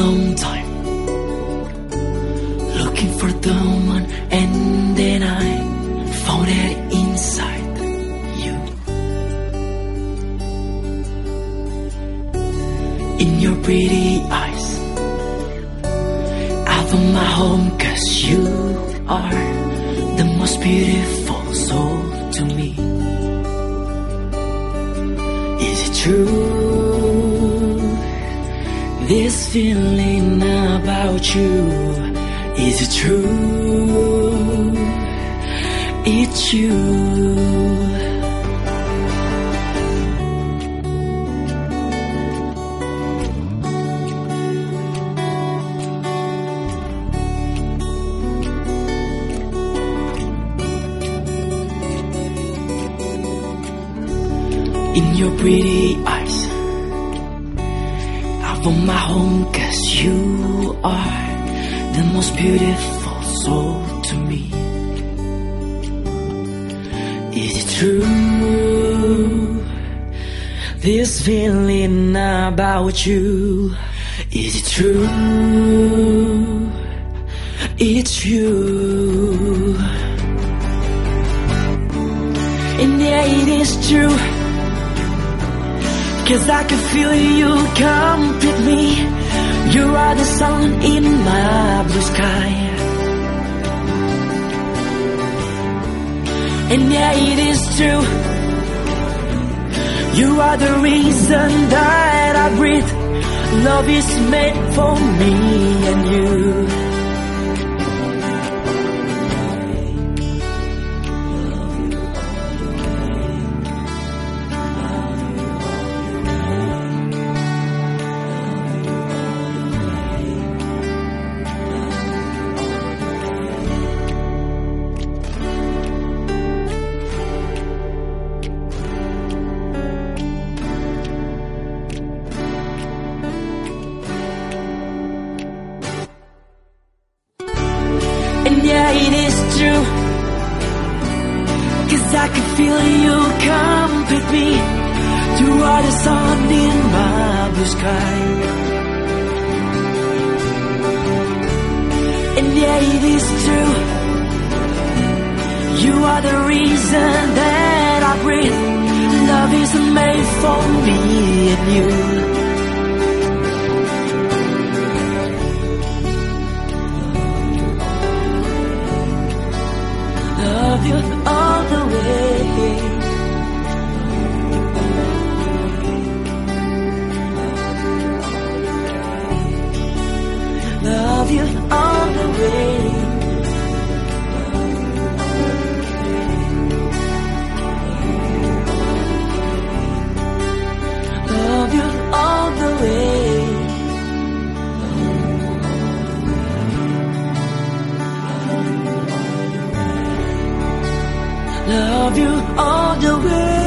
long time looking for the one, and then I found it inside you. In your pretty eyes, I found my home, cause you are the most beautiful soul to me. Is it true? This feeling about you, is it true? It's you. In your pretty eyes, Found my home cause you are the most beautiful soul to me. Is it true? This feeling about you, is it true? It's you. And yeah, it is true. Cause I can feel you come complete me. You are the sun in my blue sky. And yeah, it is true. You are the reason that I breathe. Love is made for me and you. Cause I can feel you complete me. You are the sun in my blue sky. And yeah, it is true. You are the reason that I breathe. Love is made for me and you. love you Love you all the way.